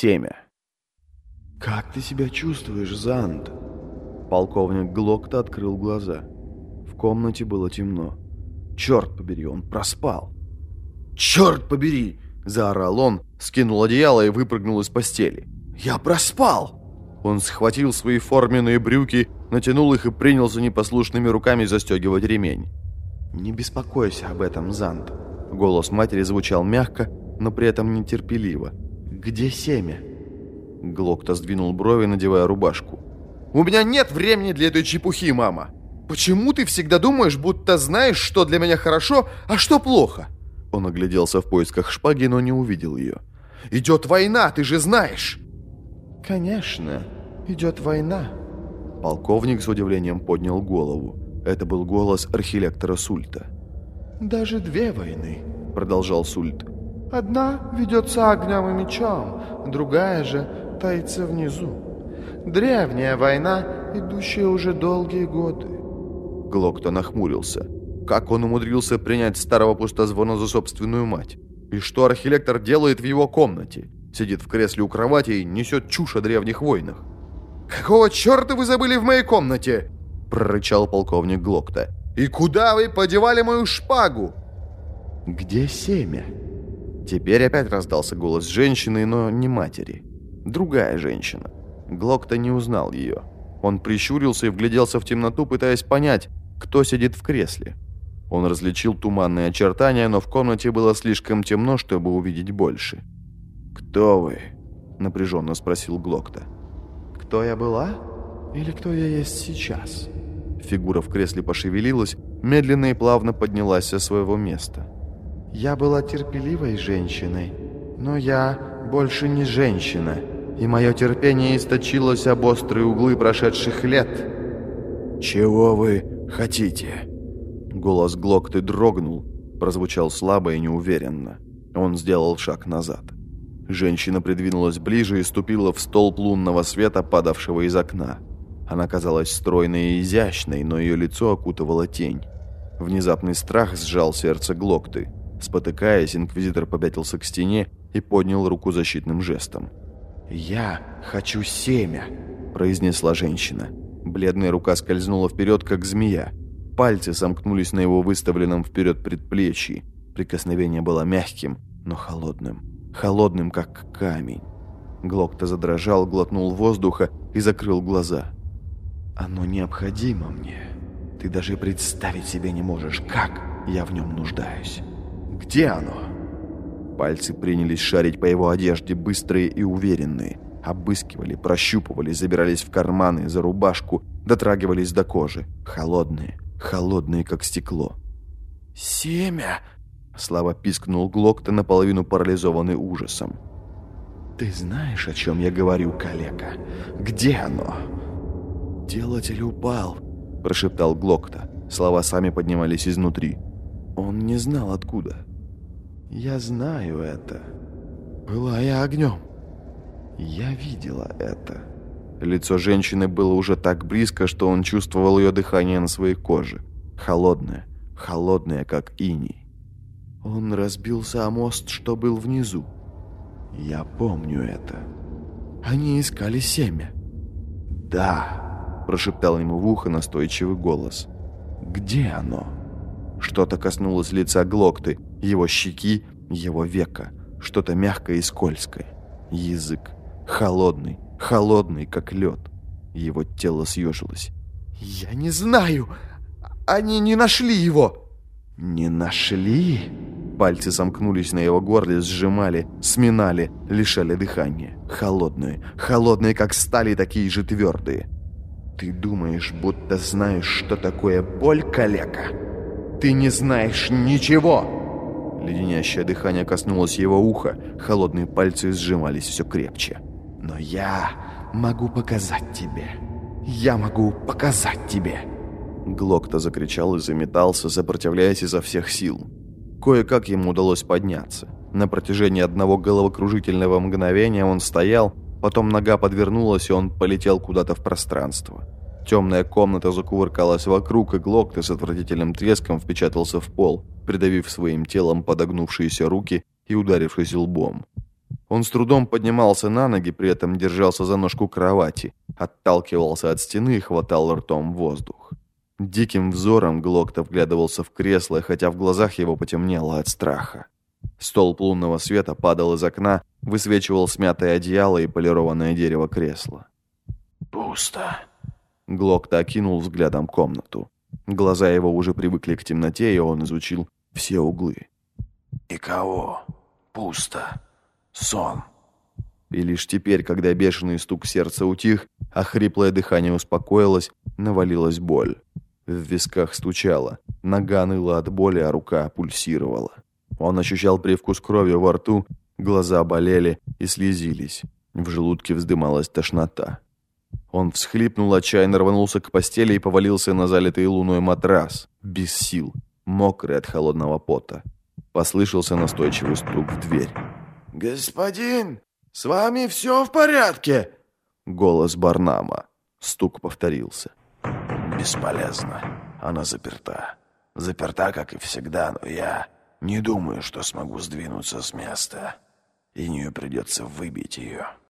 Семя. «Как ты себя чувствуешь, Занд?» Полковник Глокта открыл глаза. В комнате было темно. Черт побери, он проспал. «Черт побери!» – заорал он, скинул одеяло и выпрыгнул из постели. «Я проспал!» Он схватил свои форменные брюки, натянул их и принялся непослушными руками застегивать ремень. «Не беспокойся об этом, Занд!» Голос матери звучал мягко, но при этом нетерпеливо. «Где семя?» Глокта сдвинул брови, надевая рубашку. «У меня нет времени для этой чепухи, мама! Почему ты всегда думаешь, будто знаешь, что для меня хорошо, а что плохо?» Он огляделся в поисках шпаги, но не увидел ее. «Идет война, ты же знаешь!» «Конечно, идет война!» Полковник с удивлением поднял голову. Это был голос архилектора Сульта. «Даже две войны», — продолжал Сульт. «Одна ведется огнем и мечом, другая же таится внизу. Древняя война, идущая уже долгие годы». Глокто нахмурился. Как он умудрился принять старого пустозвона за собственную мать? И что архилектор делает в его комнате? Сидит в кресле у кровати и несет чушь о древних войнах. «Какого черта вы забыли в моей комнате?» прорычал полковник Глокта. «И куда вы подевали мою шпагу?» «Где семя?» Теперь опять раздался голос женщины, но не матери. Другая женщина. Глокта не узнал ее. Он прищурился и вгляделся в темноту, пытаясь понять, кто сидит в кресле. Он различил туманные очертания, но в комнате было слишком темно, чтобы увидеть больше. «Кто вы?» – напряженно спросил Глокта. «Кто я была? Или кто я есть сейчас?» Фигура в кресле пошевелилась, медленно и плавно поднялась со своего места. «Я была терпеливой женщиной, но я больше не женщина, и мое терпение источилось об острые углы прошедших лет». «Чего вы хотите?» Голос Глокты дрогнул, прозвучал слабо и неуверенно. Он сделал шаг назад. Женщина придвинулась ближе и ступила в столб лунного света, падавшего из окна. Она казалась стройной и изящной, но ее лицо окутывала тень. Внезапный страх сжал сердце Глокты. Спотыкаясь, инквизитор попятился к стене и поднял руку защитным жестом. «Я хочу семя», – произнесла женщина. Бледная рука скользнула вперед, как змея. Пальцы сомкнулись на его выставленном вперед предплечье. Прикосновение было мягким, но холодным. Холодным, как камень. Глокта задрожал, глотнул воздуха и закрыл глаза. Оно необходимо мне. Ты даже представить себе не можешь, как я в нем нуждаюсь. Где оно? Пальцы принялись шарить по его одежде, быстрые и уверенные. Обыскивали, прощупывали, забирались в карманы, за рубашку, дотрагивались до кожи. Холодные, холодные, как стекло. «Семя!» Слава пискнул Глокта, наполовину парализованный ужасом. «Ты знаешь, о чем я говорю, калека? Где оно?» «Делатель упал», – прошептал Глокта. Слова сами поднимались изнутри. Он не знал откуда. «Я знаю это. Была я огнем. Я видела это». Лицо женщины было уже так близко, что он чувствовал ее дыхание на своей коже. Холодное, холодное, как иней. Он разбился о мост, что был внизу. Я помню это. Они искали семя. Да, прошептал ему в ухо настойчивый голос. «Где оно?» Что-то коснулось лица Глокты, его щеки, его века. Что-то мягкое и скользкое. Язык. Холодный, холодный, как лед. Его тело съежилось. «Я не знаю! Они не нашли его!» «Не нашли?» Пальцы сомкнулись на его горле, сжимали, сминали, лишали дыхания. Холодные, холодные, как стали, такие же твердые. Ты думаешь, будто знаешь, что такое боль, калека? Ты не знаешь ничего!» Леденящее дыхание коснулось его уха, холодные пальцы сжимались все крепче. «Но я могу показать тебе. Я могу показать тебе!» Глокта закричал и заметался, сопротивляясь изо всех сил. Кое-как ему удалось подняться. На протяжении одного головокружительного мгновения он стоял, Потом нога подвернулась, и он полетел куда-то в пространство. Темная комната закувыркалась вокруг, и Глокта с отвратительным треском впечатался в пол, придавив своим телом подогнувшиеся руки и ударившись лбом. Он с трудом поднимался на ноги, при этом держался за ножку кровати, отталкивался от стены и хватал ртом воздух. Диким взором Глокта вглядывался в кресло, хотя в глазах его потемнело от страха. Столб лунного света падал из окна, высвечивал смятое одеяло и полированное дерево кресла. «Пусто». Глокта окинул взглядом комнату. Глаза его уже привыкли к темноте, и он изучил все углы. «Никого. Пусто. Сон». И лишь теперь, когда бешеный стук сердца утих, а хриплое дыхание успокоилось, навалилась боль. В висках стучало, нога ныла от боли, а рука пульсировала. Он ощущал привкус крови во рту, глаза болели и слезились. В желудке вздымалась тошнота. Он всхлипнул, отчаянно рванулся к постели и повалился на залитый луной матрас, без сил, мокрый от холодного пота. Послышался настойчивый стук в дверь. «Господин, с вами все в порядке?» Голос Барнама. Стук повторился. «Бесполезно. Она заперта. Заперта, как и всегда, но я не думаю, что смогу сдвинуться с места. И нее придется выбить ее».